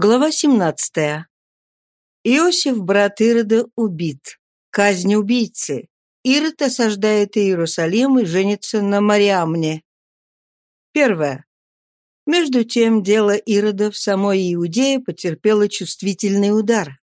Глава 17. Иосиф, брат Ирода, убит. Казнь убийцы. Ирод осаждает Иерусалим и женится на Мариамне. Первое. Между тем, дело Ирода в самой Иудее потерпело чувствительный удар.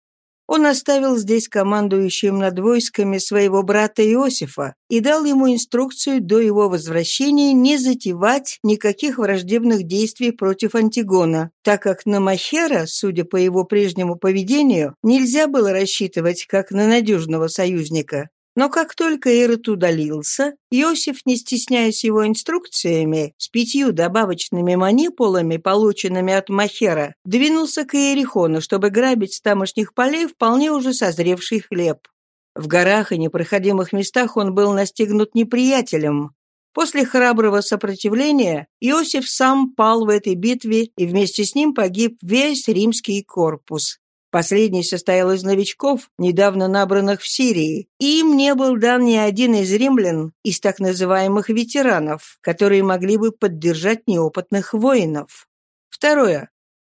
Он оставил здесь командующим над войсками своего брата Иосифа и дал ему инструкцию до его возвращения не затевать никаких враждебных действий против Антигона, так как на Махера, судя по его прежнему поведению, нельзя было рассчитывать как на надежного союзника. Но как только Ирод удалился, Иосиф, не стесняясь его инструкциями, с пятью добавочными манипулами, полученными от Махера, двинулся к Иерихону, чтобы грабить с тамошних полей вполне уже созревший хлеб. В горах и непроходимых местах он был настигнут неприятелем. После храброго сопротивления Иосиф сам пал в этой битве, и вместе с ним погиб весь римский корпус. Последний состоял из новичков, недавно набранных в Сирии, и им не был дан ни один из римлян, из так называемых ветеранов, которые могли бы поддержать неопытных воинов. Второе.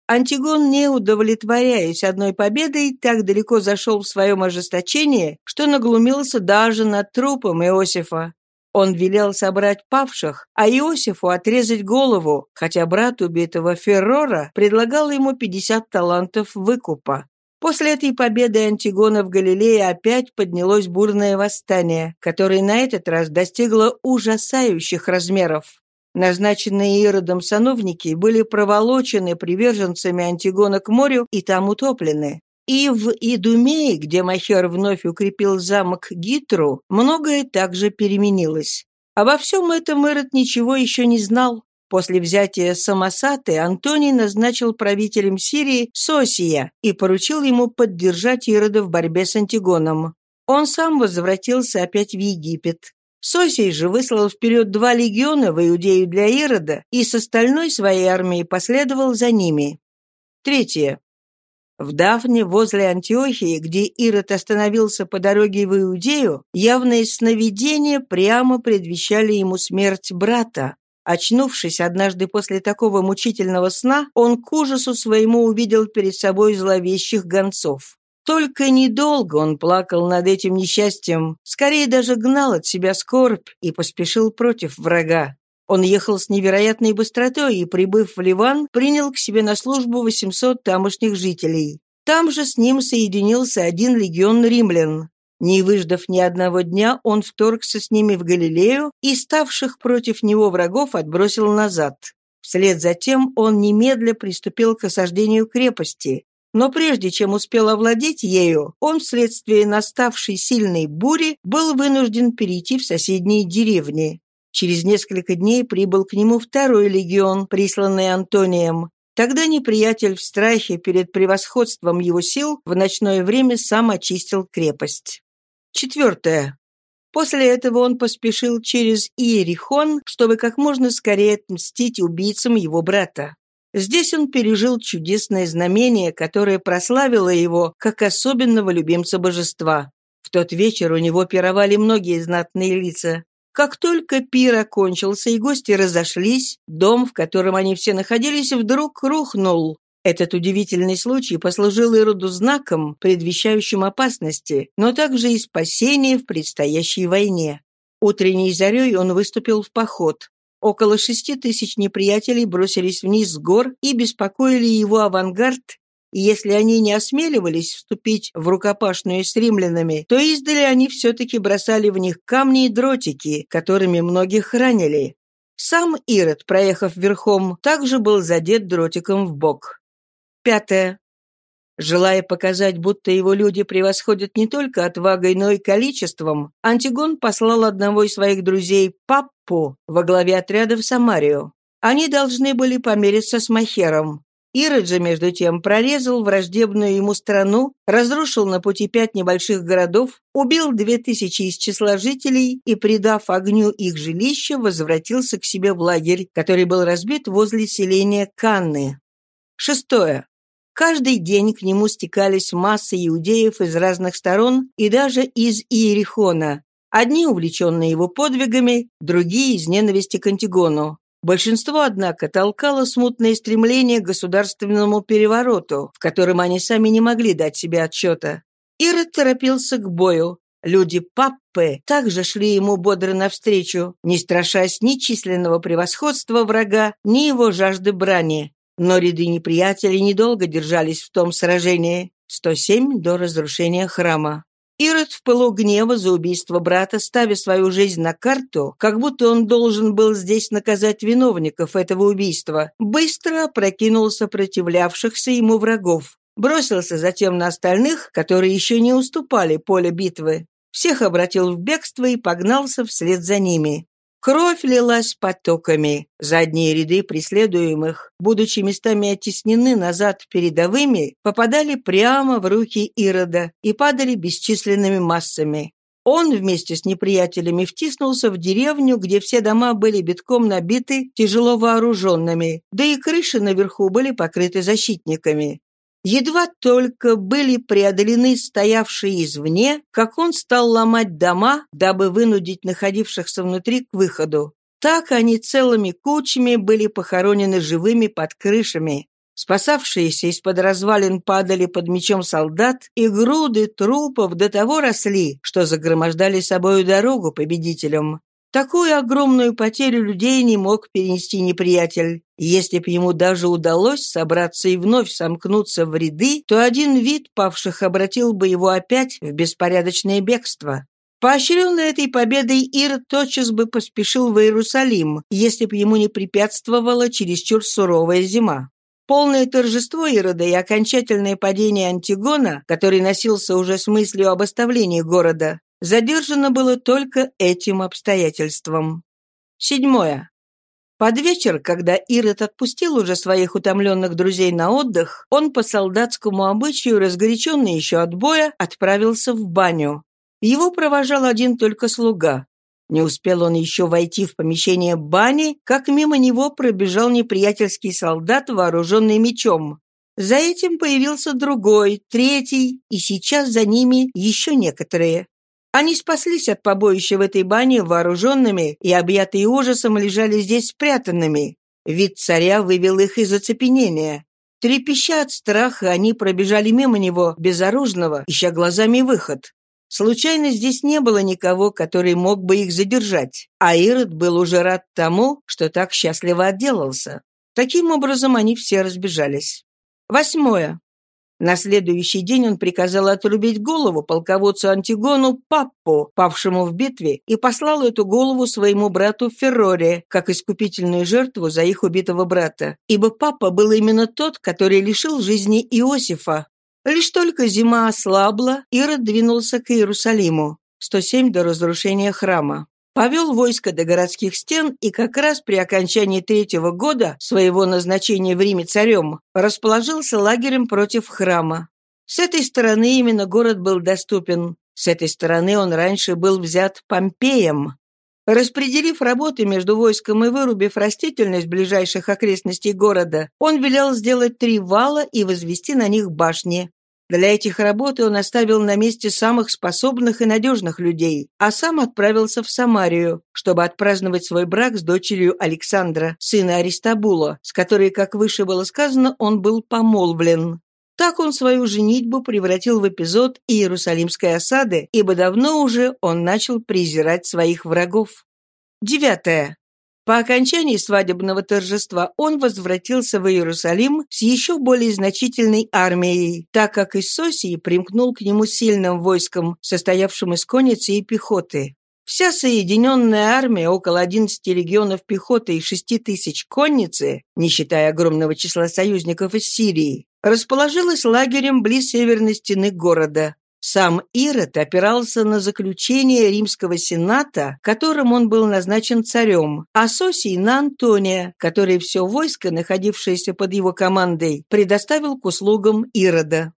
Антигон, не удовлетворяясь одной победой, так далеко зашел в своем ожесточении, что наглумился даже над трупом Иосифа. Он велел собрать павших, а Иосифу отрезать голову, хотя брат убитого Феррора предлагал ему 50 талантов выкупа. После этой победы Антигона в Галилее опять поднялось бурное восстание, которое на этот раз достигло ужасающих размеров. Назначенные Иродом сановники были проволочены приверженцами Антигона к морю и там утоплены. И в Идумее, где Махер вновь укрепил замок Гитру, многое также переменилось. Обо всем этом Ирод ничего еще не знал. После взятия Самосаты Антоний назначил правителем Сирии Сосия и поручил ему поддержать Ирода в борьбе с Антигоном. Он сам возвратился опять в Египет. Сосий же выслал вперед два легиона в Иудею для Ирода и с остальной своей армией последовал за ними. Третье. В Дафне, возле Антиохии, где Ирод остановился по дороге в Иудею, явные сновидения прямо предвещали ему смерть брата. Очнувшись однажды после такого мучительного сна, он к ужасу своему увидел перед собой зловещих гонцов. Только недолго он плакал над этим несчастьем, скорее даже гнал от себя скорбь и поспешил против врага. Он ехал с невероятной быстротой и, прибыв в Ливан, принял к себе на службу 800 тамошних жителей. Там же с ним соединился один легион римлян. Не выждав ни одного дня, он вторгся с ними в Галилею и ставших против него врагов отбросил назад. Вслед за тем он немедля приступил к осаждению крепости. Но прежде чем успел овладеть ею, он вследствие наставшей сильной бури был вынужден перейти в соседние деревни. Через несколько дней прибыл к нему второй легион, присланный Антонием. Тогда неприятель в страхе перед превосходством его сил в ночное время сам очистил крепость. Четвертое. После этого он поспешил через Иерихон, чтобы как можно скорее отмстить убийцам его брата. Здесь он пережил чудесное знамение, которое прославило его как особенного любимца божества. В тот вечер у него пировали многие знатные лица. Как только пир окончился и гости разошлись, дом, в котором они все находились, вдруг рухнул. Этот удивительный случай послужил Ироду знаком, предвещающим опасности, но также и спасение в предстоящей войне. Утренней зарей он выступил в поход. Около шести тысяч неприятелей бросились вниз с гор и беспокоили его авангард и если они не осмеливались вступить в рукопашную с римлянами, то издали они все-таки бросали в них камни и дротики, которыми многих ранили. Сам Ирод, проехав верхом, также был задет дротиком в бок. Пятое. Желая показать, будто его люди превосходят не только отвагой, но и количеством, Антигон послал одного из своих друзей, Паппу, во главе отряда в Самарию. Они должны были помериться с Махером. Ирод же, между тем, прорезал враждебную ему страну, разрушил на пути пять небольших городов, убил две тысячи из числа жителей и, придав огню их жилища, возвратился к себе в лагерь, который был разбит возле селения Канны. Шестое. Каждый день к нему стекались массы иудеев из разных сторон и даже из Иерихона. Одни увлеченные его подвигами, другие из ненависти к Антигону. Большинство, однако, толкало смутное стремление к государственному перевороту, в котором они сами не могли дать себе отчета. Ирод торопился к бою. Люди Паппы также шли ему бодро навстречу, не страшась ни численного превосходства врага, ни его жажды брани. Но ряды неприятелей недолго держались в том сражении. 107 до разрушения храма. Ирод в пылу гнева за убийство брата, ставя свою жизнь на карту, как будто он должен был здесь наказать виновников этого убийства, быстро опрокинул сопротивлявшихся ему врагов. Бросился затем на остальных, которые еще не уступали поле битвы. Всех обратил в бегство и погнался вслед за ними. Кровь лилась потоками. Задние ряды преследуемых, будучи местами оттеснены назад передовыми, попадали прямо в руки Ирода и падали бесчисленными массами. Он вместе с неприятелями втиснулся в деревню, где все дома были битком набиты тяжело вооруженными, да и крыши наверху были покрыты защитниками. Едва только были преодолены стоявшие извне, как он стал ломать дома, дабы вынудить находившихся внутри к выходу. Так они целыми кучами были похоронены живыми под крышами. Спасавшиеся из-под развалин падали под мечом солдат, и груды трупов до того росли, что загромождали собою дорогу победителям. Такую огромную потерю людей не мог перенести неприятель. Если б ему даже удалось собраться и вновь сомкнуться в ряды, то один вид павших обратил бы его опять в беспорядочное бегство. Поощренный этой победой Ир тотчас бы поспешил в Иерусалим, если б ему не препятствовала чересчур суровая зима. Полное торжество Ирода и окончательное падение Антигона, который носился уже с мыслью об оставлении города, задержано было только этим обстоятельством. Седьмое. Под вечер, когда Ирод отпустил уже своих утомленных друзей на отдых, он по солдатскому обычаю, разгоряченный еще от боя, отправился в баню. Его провожал один только слуга. Не успел он еще войти в помещение бани, как мимо него пробежал неприятельский солдат, вооруженный мечом. За этим появился другой, третий, и сейчас за ними еще некоторые. Они спаслись от побоища в этой бане вооруженными и, объятые ужасом, лежали здесь спрятанными. Вид царя вывел их из оцепенения. Трепеща от страха, они пробежали мимо него, безоружного, ища глазами выход. Случайно здесь не было никого, который мог бы их задержать, а Ирод был уже рад тому, что так счастливо отделался. Таким образом, они все разбежались. Восьмое. На следующий день он приказал отрубить голову полководцу Антигону Паппу, павшему в битве, и послал эту голову своему брату Ферроре, как искупительную жертву за их убитого брата. Ибо Папа был именно тот, который лишил жизни Иосифа. Лишь только зима ослабла, Ирод двинулся к Иерусалиму. 107 до разрушения храма повел войско до городских стен и как раз при окончании третьего года своего назначения в Риме царем расположился лагерем против храма. С этой стороны именно город был доступен. С этой стороны он раньше был взят Помпеем. Распределив работы между войском и вырубив растительность ближайших окрестностей города, он велел сделать три вала и возвести на них башни. Для этих работ он оставил на месте самых способных и надежных людей, а сам отправился в Самарию, чтобы отпраздновать свой брак с дочерью Александра, сына Аристабула, с которой, как выше было сказано, он был помолвлен. Так он свою женитьбу превратил в эпизод Иерусалимской осады, ибо давно уже он начал презирать своих врагов. Девятое. По окончании свадебного торжества он возвратился в Иерусалим с еще более значительной армией, так как из примкнул к нему сильным войском, состоявшим из конницы и пехоты. Вся соединенная армия, около 11 легионов пехоты и 6 тысяч конницы, не считая огромного числа союзников из Сирии, расположилась лагерем близ северной стены города. Сам Ирод опирался на заключение римского сената, которым он был назначен царем, а Сосий на Антония, который все войско, находившееся под его командой, предоставил к услугам Ирода.